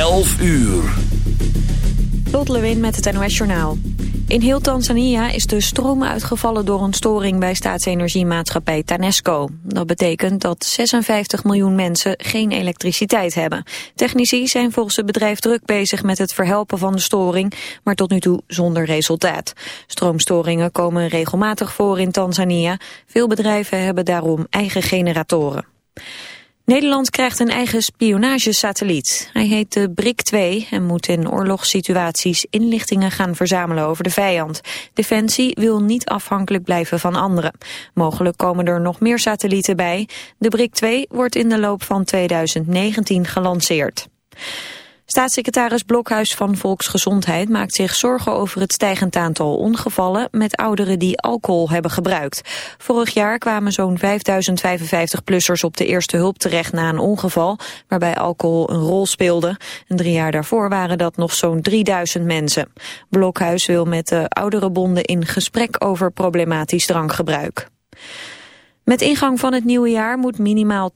11 uur. Lot Lewin met het NOS Journaal. In heel Tanzania is de stroom uitgevallen door een storing bij staatsenergiemaatschappij TANESCO. Dat betekent dat 56 miljoen mensen geen elektriciteit hebben. Technici zijn volgens het bedrijf druk bezig met het verhelpen van de storing, maar tot nu toe zonder resultaat. Stroomstoringen komen regelmatig voor in Tanzania. Veel bedrijven hebben daarom eigen generatoren. Nederland krijgt een eigen spionagesatelliet. Hij heet de BRIC-2 en moet in oorlogssituaties inlichtingen gaan verzamelen over de vijand. Defensie wil niet afhankelijk blijven van anderen. Mogelijk komen er nog meer satellieten bij. De BRIC-2 wordt in de loop van 2019 gelanceerd. Staatssecretaris Blokhuis van Volksgezondheid maakt zich zorgen over het stijgend aantal ongevallen met ouderen die alcohol hebben gebruikt. Vorig jaar kwamen zo'n 5055-plussers op de eerste hulp terecht na een ongeval waarbij alcohol een rol speelde. En drie jaar daarvoor waren dat nog zo'n 3000 mensen. Blokhuis wil met de ouderenbonden in gesprek over problematisch drankgebruik. Met ingang van het nieuwe jaar moet minimaal 80%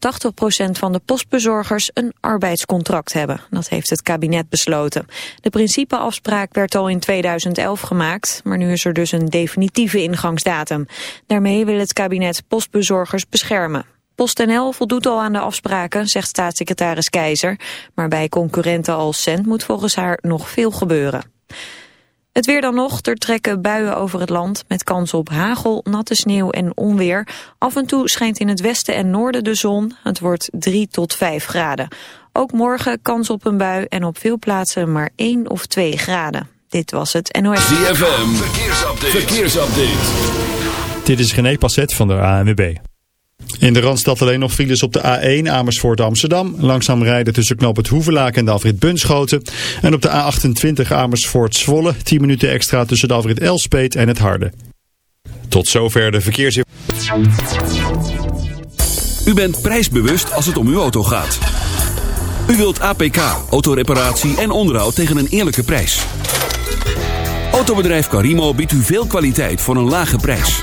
van de postbezorgers een arbeidscontract hebben. Dat heeft het kabinet besloten. De principeafspraak werd al in 2011 gemaakt, maar nu is er dus een definitieve ingangsdatum. Daarmee wil het kabinet postbezorgers beschermen. PostNL voldoet al aan de afspraken, zegt staatssecretaris Keizer. Maar bij concurrenten als Cent moet volgens haar nog veel gebeuren. Het weer dan nog, er trekken buien over het land met kans op hagel, natte sneeuw en onweer. Af en toe schijnt in het westen en noorden de zon. Het wordt 3 tot 5 graden. Ook morgen kans op een bui en op veel plaatsen maar 1 of 2 graden. Dit was het NOS. ZFM, verkeersupdate. verkeersupdate. Dit is René Passet van de ANWB. In de Randstad alleen nog files op de A1 Amersfoort Amsterdam. Langzaam rijden tussen Knoop het Hoevelaak en de afrit Bunschoten. En op de A28 Amersfoort Zwolle 10 minuten extra tussen de afrit Elspeet en het Harde. Tot zover de verkeers... U bent prijsbewust als het om uw auto gaat. U wilt APK, autoreparatie en onderhoud tegen een eerlijke prijs. Autobedrijf Carimo biedt u veel kwaliteit voor een lage prijs.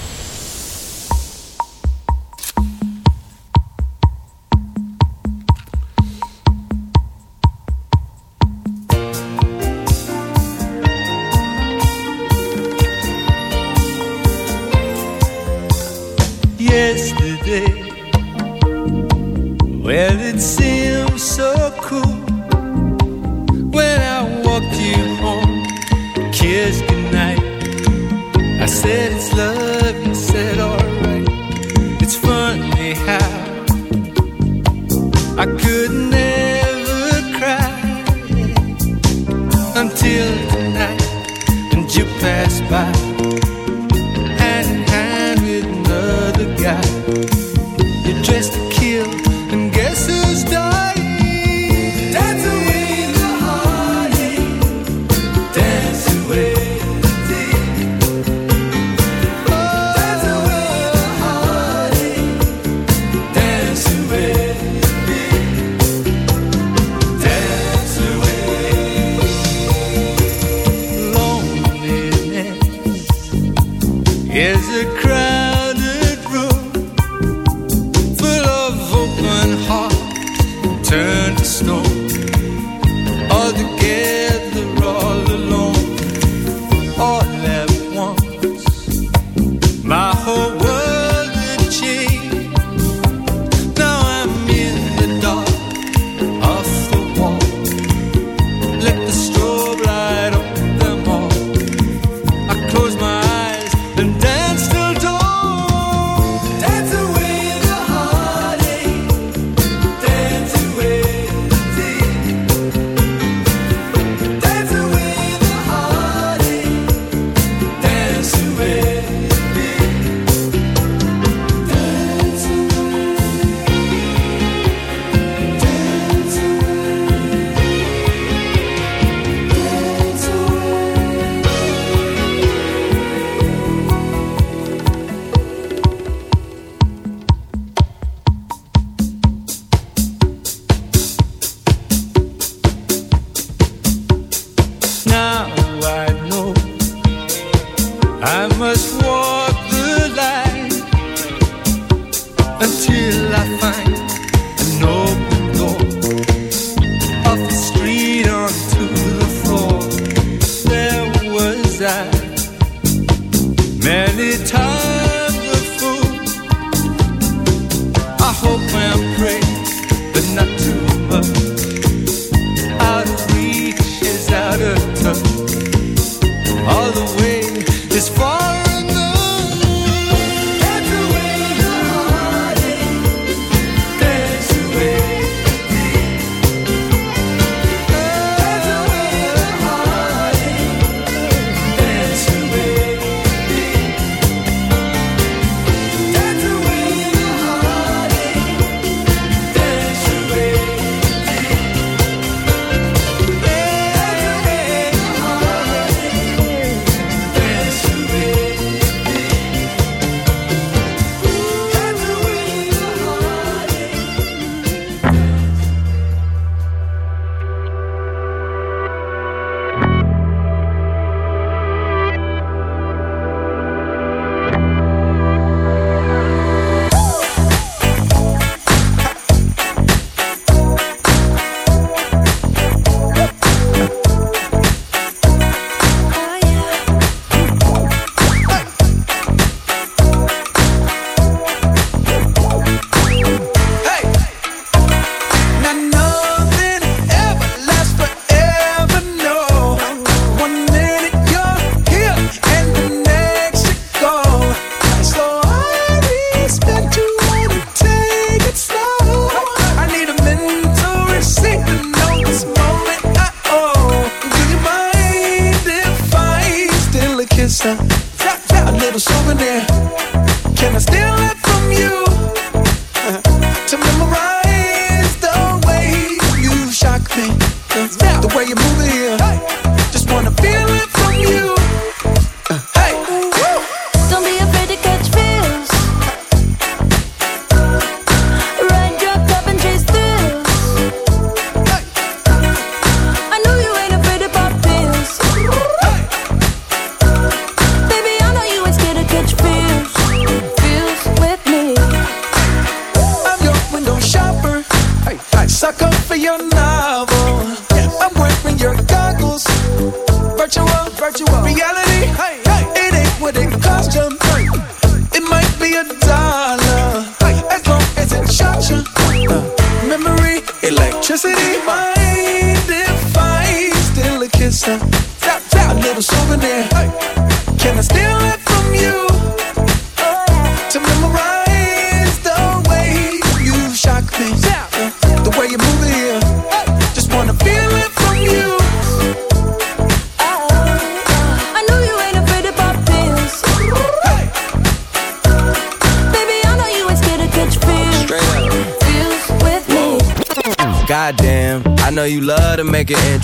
Kissed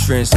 entrance.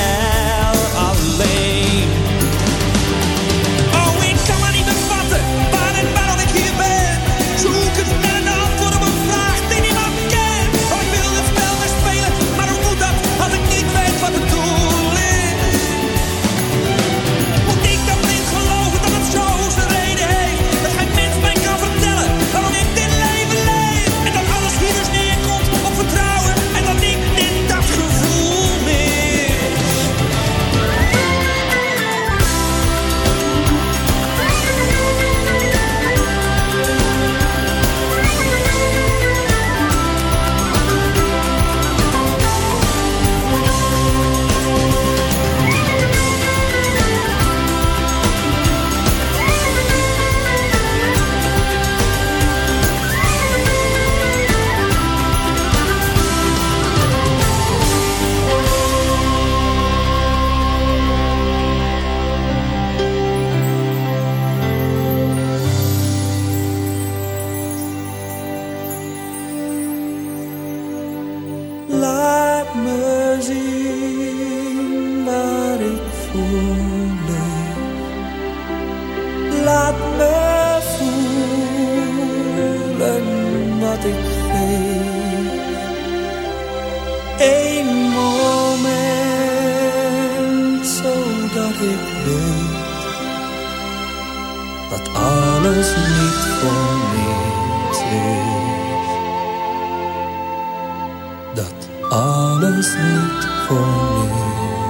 voor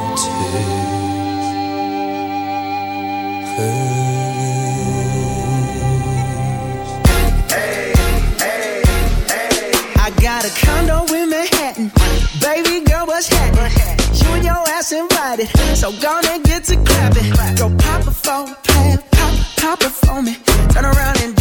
niets is. I got a condo in Manhattan. Baby girl, what's happening? You and your ass invited. So gonna get to clapping. Go pop a plan. Pop, pop it for me. Turn around and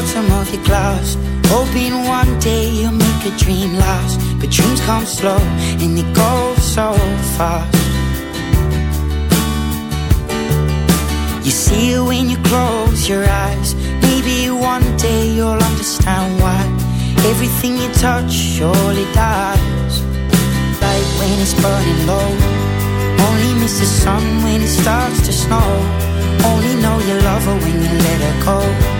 Bottom of your glass. Hoping one day you'll make a dream last. But dreams come slow and they go so fast. You see it when you close your eyes. Maybe one day you'll understand why everything you touch surely dies. Like when it's burning low. Only miss the sun when it starts to snow. Only know you love her when you let her go.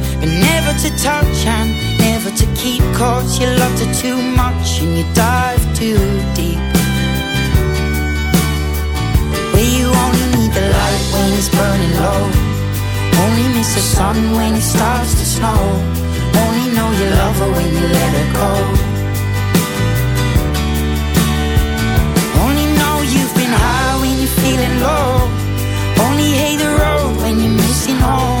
But never to touch and never to keep. Cause you loved her too much and you dive too deep. Where you only need the light when it's burning low. Only miss the sun when it starts to snow. Only know you love her when you let her go. Only know you've been high when you're feeling low. Only hate the road when you're missing home.